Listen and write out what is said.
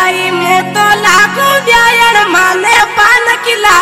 आई मैं तो लाखों ब्यायण माने पान किला